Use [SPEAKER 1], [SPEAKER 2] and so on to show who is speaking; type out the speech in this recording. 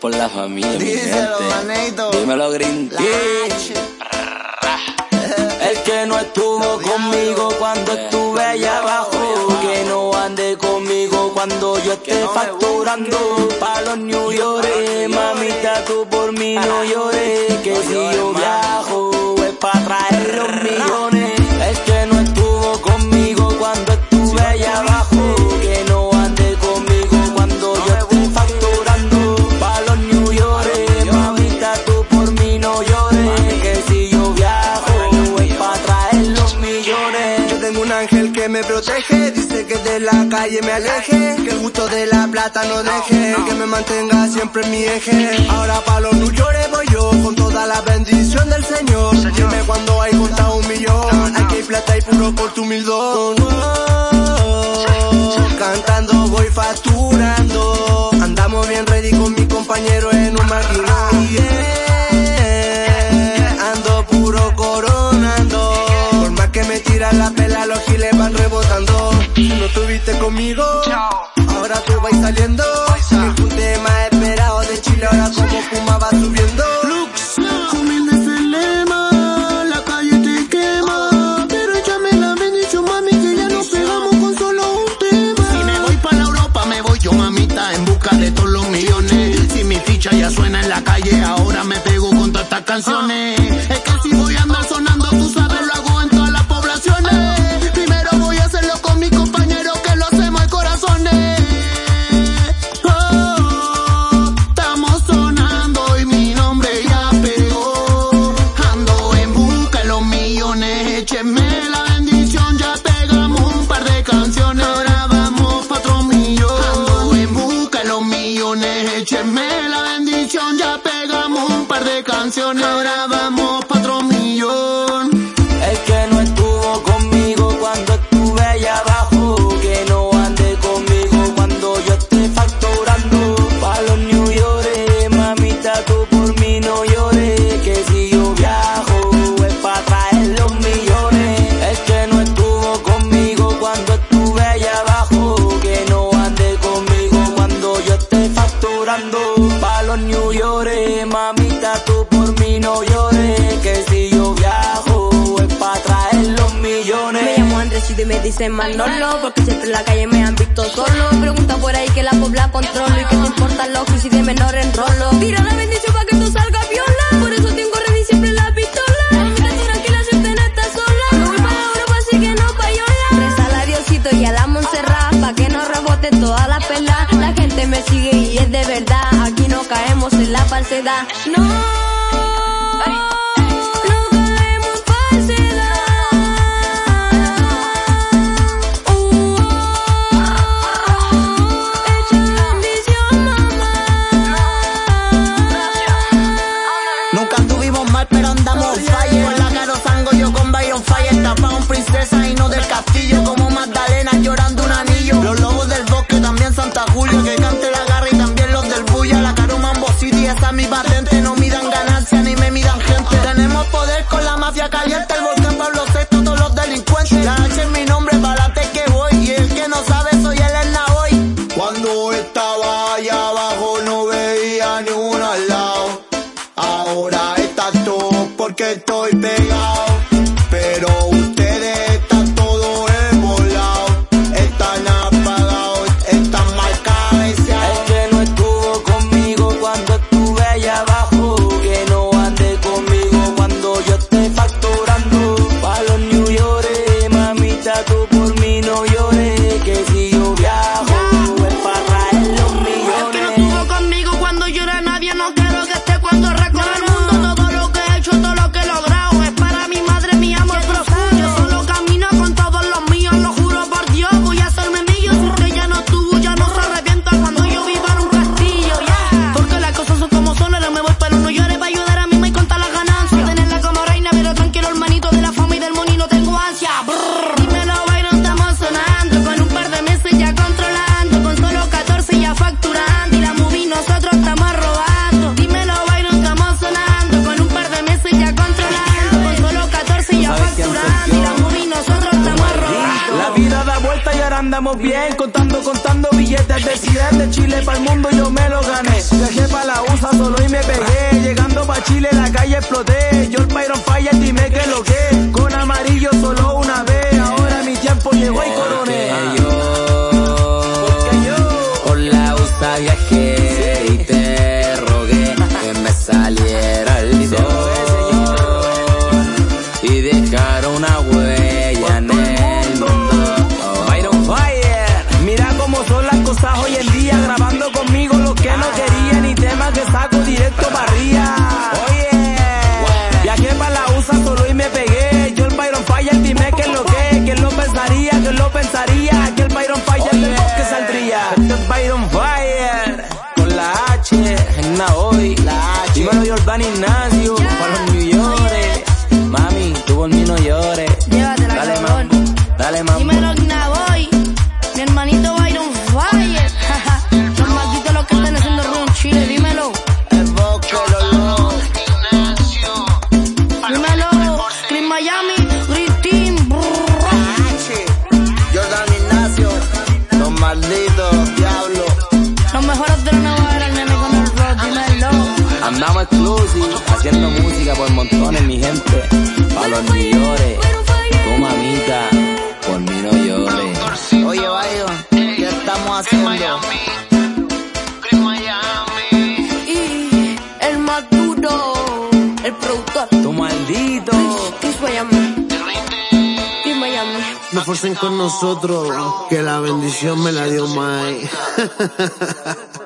[SPEAKER 1] por la familia,
[SPEAKER 2] Díselo, manito.
[SPEAKER 1] Dímelo, Green El que no estuvo conmigo cuando estuve allá abajo. Que no ande conmigo cuando yo esté facturando. Pa' los New York, mamita, tú por mí no llores. Que si yo viajo es pa' traer los millones. Que
[SPEAKER 2] me protege, dice que de la calle me aleje, que el gusto de la plata no deje, que me mantenga siempre en mi eje. Ahora pa' los New York voy yo, con toda la bendición
[SPEAKER 3] yo, mamita, en busca de todos los millones. Si mi ficha ya suena en la calle, ahora me pego con todas estas canciones. Es que si voy a andar sonando, canciones. Ahora vamos pa' otro millón.
[SPEAKER 1] El que no estuvo conmigo cuando estuve allá abajo, que no ande conmigo cuando yo esté facturando. Pa' los New York, mamita, tú por mí no llores, que si yo viajo es pa' traer los millones. El que no estuvo conmigo cuando estuve allá abajo, que no ande conmigo cuando yo esté facturando. Pa' los New York, mamita,
[SPEAKER 4] me dicen Manolo Porque siempre en la calle me han visto solo. Pregunta por ahí que la pobla controlo Y que te importa los y de menor enrolo. Tira la bendición pa' que tú salgas viola. Por eso tengo ready siempre la pistola. Mamita tú tranquila siempre no estás sola. Me voy para Europa así que no payola. Reza a Diosito y a la Montserrat Pa' que no reboten todas las pelas La gente me sigue y es de verdad. Aquí no caemos en la falsedad. No
[SPEAKER 3] Tapa un princesa y no del castillo. Como Magdalena llorando un anillo. Los lobos del bosque, también Santa Julia. Que cante la garra y también los del bulla. La caro Mambo City, esa es mi patente. No midan ganancias ni me midan gente. Tenemos poder con la mafia caliente. El volcán Pablo VI, todos los delincuentes. La H es mi nombre, balate que voy. Y el que no sabe, soy el hoy.
[SPEAKER 2] Cuando estaba allá abajo no veía ni uno al lado. Ahora está todo porque estoy pegado.
[SPEAKER 3] Y la nosotros estamos
[SPEAKER 1] arrojando.
[SPEAKER 3] La
[SPEAKER 1] vida da vuelta y ahora andamos bien, contando, contando billetes de de Chile para el mundo yo me lo gané. Viajé pa' la USA solo y
[SPEAKER 5] me
[SPEAKER 1] pegué, llegando pa' Chile la calle exploté, yo el Byron Fire dime que lo que Biden va y llore. Tu mamita, por mí no llore.
[SPEAKER 2] Oye, Bayo, ¿qué estamos haciendo?
[SPEAKER 4] Y el más duro, el productor.
[SPEAKER 1] Tu maldito.
[SPEAKER 4] Chris Miami. Miami.
[SPEAKER 6] No forcen con nosotros, que la bendición me la dio Mike.